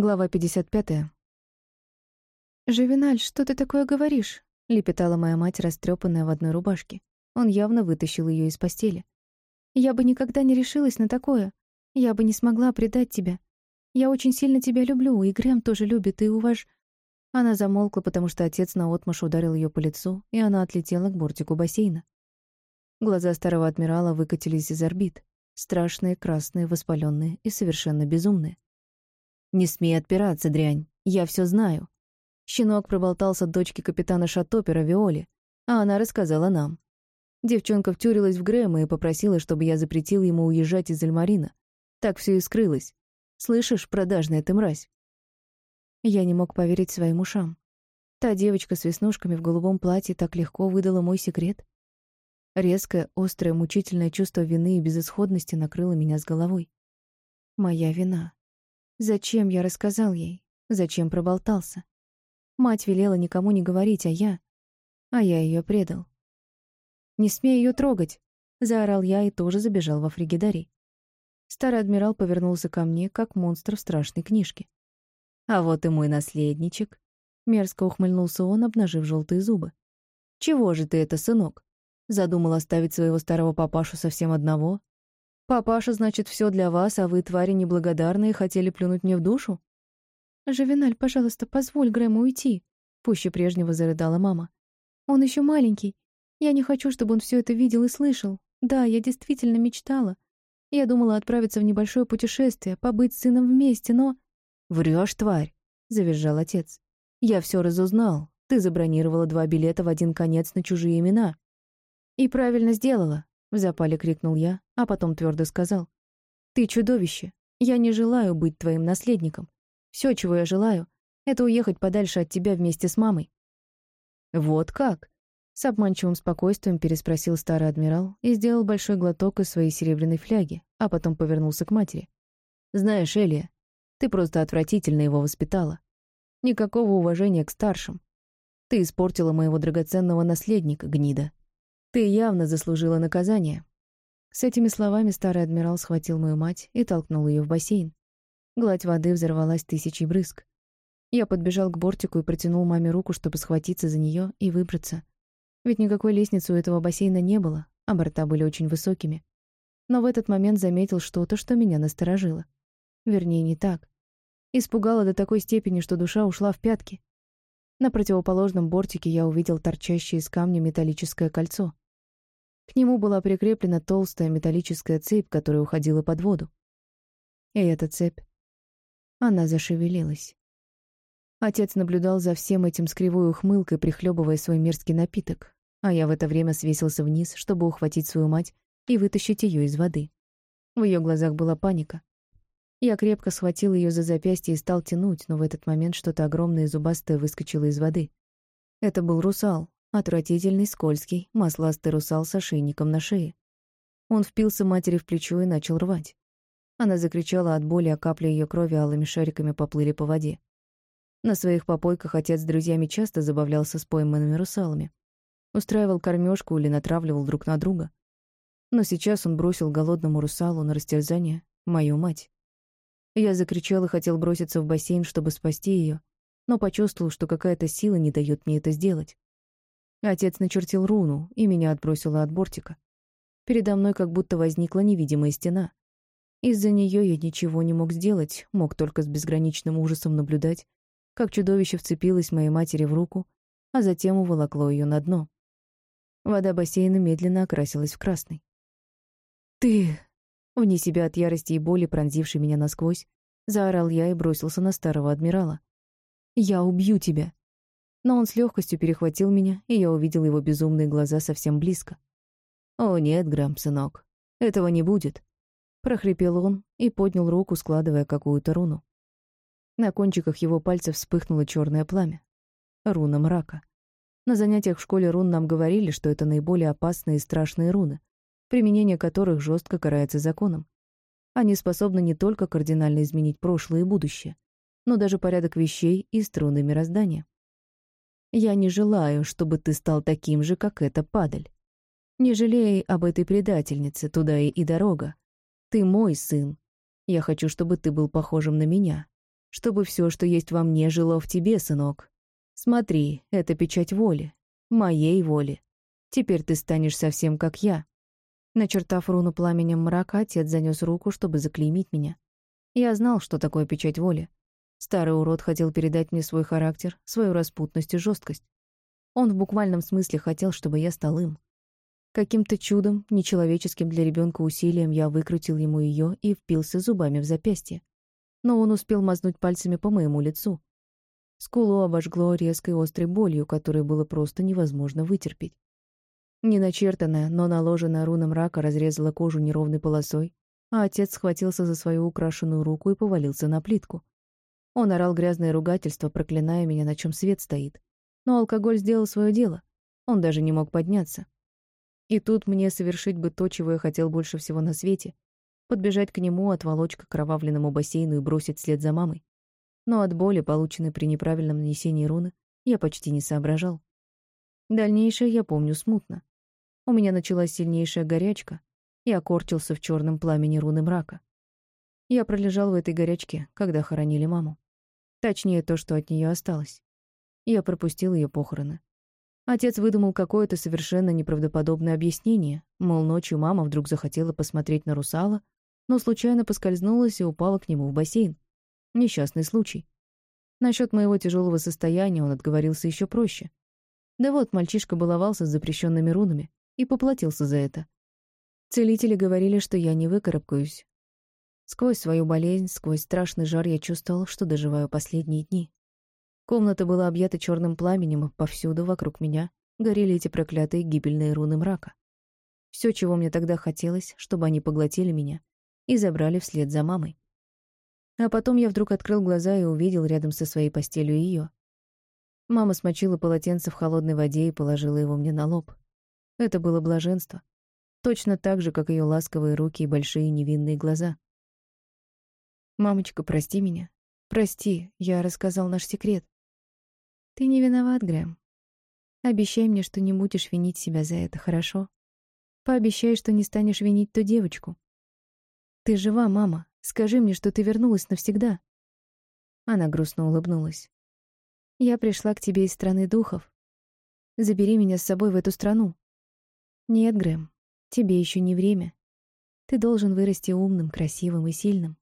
Глава 55. «Живиналь, что ты такое говоришь?» — лепетала моя мать, растрепанная в одной рубашке. Он явно вытащил ее из постели. «Я бы никогда не решилась на такое. Я бы не смогла предать тебя. Я очень сильно тебя люблю, и Грэм тоже любит, и уваж...» Она замолкла, потому что отец наотмашь ударил ее по лицу, и она отлетела к бортику бассейна. Глаза старого адмирала выкатились из орбит. Страшные, красные, воспаленные и совершенно безумные. «Не смей отпираться, дрянь. Я все знаю». Щенок проболтался дочке капитана Шатопера Виоле, а она рассказала нам. Девчонка втюрилась в Грэма и попросила, чтобы я запретил ему уезжать из Эльмарина. Так все и скрылось. Слышишь, продажная ты мразь? Я не мог поверить своим ушам. Та девочка с веснушками в голубом платье так легко выдала мой секрет. Резкое, острое, мучительное чувство вины и безысходности накрыло меня с головой. Моя вина. Зачем я рассказал ей? Зачем проболтался? Мать велела никому не говорить, а я... А я ее предал. «Не смей ее трогать!» — заорал я и тоже забежал во фригидарий. Старый адмирал повернулся ко мне, как монстр в страшной книжке. «А вот и мой наследничек!» — мерзко ухмыльнулся он, обнажив желтые зубы. «Чего же ты это, сынок? Задумал оставить своего старого папашу совсем одного? Папаша, значит, все для вас, а вы, твари неблагодарные, хотели плюнуть мне в душу? Живиналь, пожалуйста, позволь Грэму уйти, пуще прежнего зарыдала мама. Он еще маленький. Я не хочу, чтобы он все это видел и слышал. Да, я действительно мечтала. Я думала отправиться в небольшое путешествие, побыть с сыном вместе, но... Врешь, тварь, завизжал отец. Я все разузнал. Ты забронировала два билета в один конец на чужие имена. И правильно сделала. В запале крикнул я, а потом твердо сказал. «Ты чудовище. Я не желаю быть твоим наследником. Все, чего я желаю, это уехать подальше от тебя вместе с мамой». «Вот как?» С обманчивым спокойствием переспросил старый адмирал и сделал большой глоток из своей серебряной фляги, а потом повернулся к матери. «Знаешь, Элия, ты просто отвратительно его воспитала. Никакого уважения к старшим. Ты испортила моего драгоценного наследника, гнида. Ты явно заслужила наказание». С этими словами старый адмирал схватил мою мать и толкнул ее в бассейн. Гладь воды взорвалась тысячей брызг. Я подбежал к бортику и протянул маме руку, чтобы схватиться за нее и выбраться. Ведь никакой лестницы у этого бассейна не было, а борта были очень высокими. Но в этот момент заметил что-то, что меня насторожило. Вернее, не так. Испугало до такой степени, что душа ушла в пятки. На противоположном бортике я увидел торчащее из камня металлическое кольцо. К нему была прикреплена толстая металлическая цепь, которая уходила под воду. И эта цепь... Она зашевелилась. Отец наблюдал за всем этим с кривой ухмылкой, прихлебывая свой мерзкий напиток, а я в это время свесился вниз, чтобы ухватить свою мать и вытащить ее из воды. В ее глазах была паника. Я крепко схватил ее за запястье и стал тянуть, но в этот момент что-то огромное и зубастое выскочило из воды. Это был русал, Отвратительный, скользкий, масластый русал с ошейником на шее. Он впился матери в плечо и начал рвать. Она закричала от боли, а капли ее крови алыми шариками поплыли по воде. На своих попойках отец с друзьями часто забавлялся с пойманными русалами. Устраивал кормежку или натравливал друг на друга. Но сейчас он бросил голодному русалу на растерзание мою мать. Я закричал и хотел броситься в бассейн, чтобы спасти ее, но почувствовал, что какая-то сила не дает мне это сделать. Отец начертил руну, и меня отбросило от бортика. Передо мной как будто возникла невидимая стена. Из-за нее я ничего не мог сделать, мог только с безграничным ужасом наблюдать, как чудовище вцепилось моей матери в руку, а затем уволокло ее на дно. Вода бассейна медленно окрасилась в красный. «Ты...» Вне себя от ярости и боли, пронзившей меня насквозь, заорал я и бросился на старого адмирала. «Я убью тебя!» Но он с легкостью перехватил меня, и я увидел его безумные глаза совсем близко. «О нет, Грэм, сынок, этого не будет», — прохрипел он и поднял руку, складывая какую-то руну. На кончиках его пальцев вспыхнуло черное пламя. Руна мрака. На занятиях в школе рун нам говорили, что это наиболее опасные и страшные руны, применение которых жестко карается законом. Они способны не только кардинально изменить прошлое и будущее, но даже порядок вещей и струны мироздания. Я не желаю, чтобы ты стал таким же, как эта падаль. Не жалей об этой предательнице, туда и, и дорога. Ты мой сын. Я хочу, чтобы ты был похожим на меня. чтобы все, что есть во мне, жило в тебе, сынок. Смотри, это печать воли. Моей воли. Теперь ты станешь совсем как я». Начертав руну пламенем мрака, отец занес руку, чтобы заклеймить меня. Я знал, что такое печать воли. Старый урод хотел передать мне свой характер, свою распутность и жесткость. Он в буквальном смысле хотел, чтобы я стал им. Каким-то чудом, нечеловеческим для ребенка усилием, я выкрутил ему ее и впился зубами в запястье. Но он успел мазнуть пальцами по моему лицу. Скулу обожгло резкой острой болью, которую было просто невозможно вытерпеть. Неначертанная, но наложенная руна мрака разрезала кожу неровной полосой, а отец схватился за свою украшенную руку и повалился на плитку. Он орал грязное ругательство, проклиная меня, на чем свет стоит. Но алкоголь сделал свое дело. Он даже не мог подняться. И тут мне совершить бы то, чего я хотел больше всего на свете. Подбежать к нему, отволочь к кровавленному бассейну и бросить вслед за мамой. Но от боли, полученной при неправильном нанесении руны, я почти не соображал. Дальнейшее я помню смутно. У меня началась сильнейшая горячка. Я корчился в черном пламени руны мрака. Я пролежал в этой горячке, когда хоронили маму. Точнее, то, что от нее осталось. Я пропустил ее похороны. Отец выдумал какое-то совершенно неправдоподобное объяснение, мол, ночью мама вдруг захотела посмотреть на русала, но случайно поскользнулась и упала к нему в бассейн. Несчастный случай. Насчет моего тяжелого состояния он отговорился еще проще. Да вот, мальчишка баловался с запрещенными рунами и поплатился за это. Целители говорили, что я не выкарабкаюсь. Сквозь свою болезнь, сквозь страшный жар я чувствовал, что доживаю последние дни. Комната была объята черным пламенем, повсюду вокруг меня горели эти проклятые гибельные руны мрака. Все, чего мне тогда хотелось, чтобы они поглотили меня и забрали вслед за мамой. А потом я вдруг открыл глаза и увидел рядом со своей постелью ее. Мама смочила полотенце в холодной воде и положила его мне на лоб. Это было блаженство. Точно так же, как ее ласковые руки и большие невинные глаза. «Мамочка, прости меня. Прости, я рассказал наш секрет. Ты не виноват, Грэм. Обещай мне, что не будешь винить себя за это, хорошо? Пообещай, что не станешь винить ту девочку. Ты жива, мама. Скажи мне, что ты вернулась навсегда. Она грустно улыбнулась. Я пришла к тебе из страны духов. Забери меня с собой в эту страну. Нет, Грэм, тебе еще не время. Ты должен вырасти умным, красивым и сильным.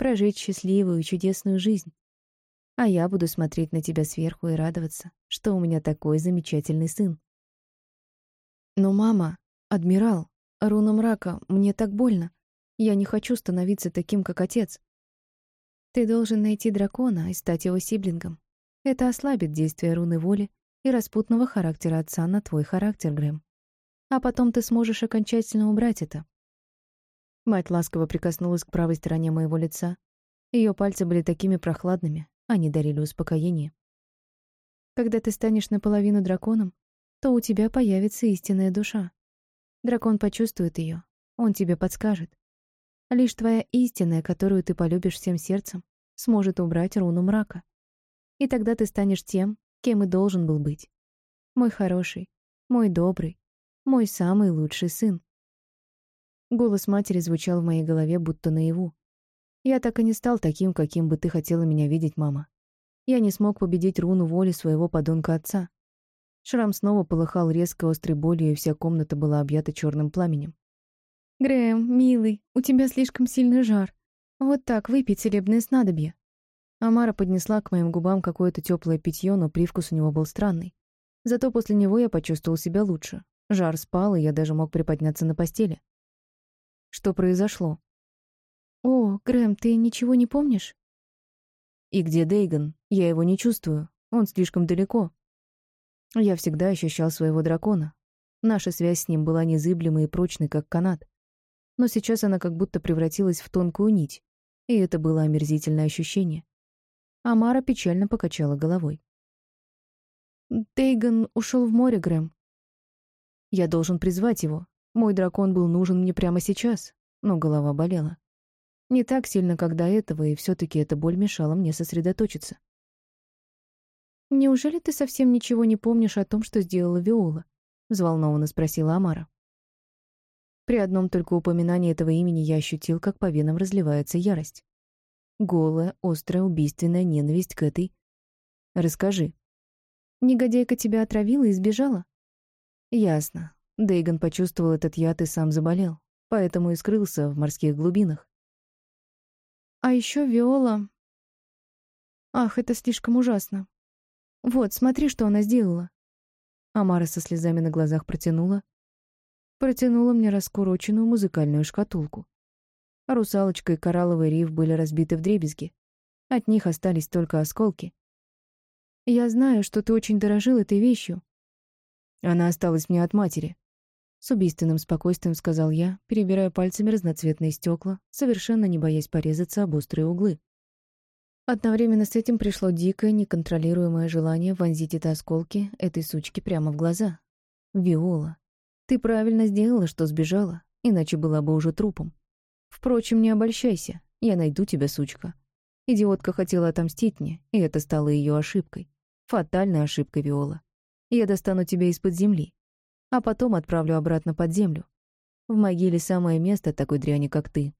Прожить счастливую и чудесную жизнь а я буду смотреть на тебя сверху и радоваться, что у меня такой замечательный сын. Но, мама, адмирал, руна мрака, мне так больно. Я не хочу становиться таким, как отец. Ты должен найти дракона и стать его сиблингом. Это ослабит действие руны воли и распутного характера отца на твой характер, Грэм. А потом ты сможешь окончательно убрать это. Мать ласково прикоснулась к правой стороне моего лица. Ее пальцы были такими прохладными, они дарили успокоение. Когда ты станешь наполовину драконом, то у тебя появится истинная душа. Дракон почувствует ее, он тебе подскажет. Лишь твоя истинная, которую ты полюбишь всем сердцем, сможет убрать руну мрака. И тогда ты станешь тем, кем и должен был быть. Мой хороший, мой добрый, мой самый лучший сын. Голос матери звучал в моей голове будто наяву. Я так и не стал таким, каким бы ты хотела меня видеть, мама. Я не смог победить руну воли своего подонка отца. Шрам снова полыхал резко острой болью, и вся комната была объята черным пламенем. «Грэм, милый, у тебя слишком сильный жар. Вот так, выпей целебное снадобье». Амара поднесла к моим губам какое-то теплое питье, но привкус у него был странный. Зато после него я почувствовал себя лучше. Жар спал, и я даже мог приподняться на постели. Что произошло? «О, Грэм, ты ничего не помнишь?» «И где Дейган? Я его не чувствую. Он слишком далеко». Я всегда ощущал своего дракона. Наша связь с ним была незыблемой и прочной, как канат. Но сейчас она как будто превратилась в тонкую нить, и это было омерзительное ощущение. Амара печально покачала головой. «Дейган ушел в море, Грэм. Я должен призвать его. Мой дракон был нужен мне прямо сейчас, но голова болела. Не так сильно, как до этого, и все таки эта боль мешала мне сосредоточиться. «Неужели ты совсем ничего не помнишь о том, что сделала Виола?» — взволнованно спросила Амара. При одном только упоминании этого имени я ощутил, как по венам разливается ярость. Голая, острая, убийственная ненависть к этой... Расскажи. Негодяйка тебя отравила и сбежала? Ясно. Дейган почувствовал этот яд и сам заболел, поэтому и скрылся в морских глубинах. А еще Виола... Ах, это слишком ужасно. Вот, смотри, что она сделала. Амара со слезами на глазах протянула. Протянула мне раскуроченную музыкальную шкатулку. Русалочка и коралловый риф были разбиты в дребезги. От них остались только осколки. Я знаю, что ты очень дорожил этой вещью. Она осталась мне от матери. С убийственным спокойствием сказал я, перебирая пальцами разноцветные стекла, совершенно не боясь порезаться об острые углы. Одновременно с этим пришло дикое, неконтролируемое желание вонзить эти осколки этой сучки прямо в глаза. «Виола, ты правильно сделала, что сбежала, иначе была бы уже трупом. Впрочем, не обольщайся, я найду тебя, сучка. Идиотка хотела отомстить мне, и это стало ее ошибкой. Фатальной ошибкой, Виола. Я достану тебя из-под земли, а потом отправлю обратно под землю. В могиле самое место такой дряни, как ты.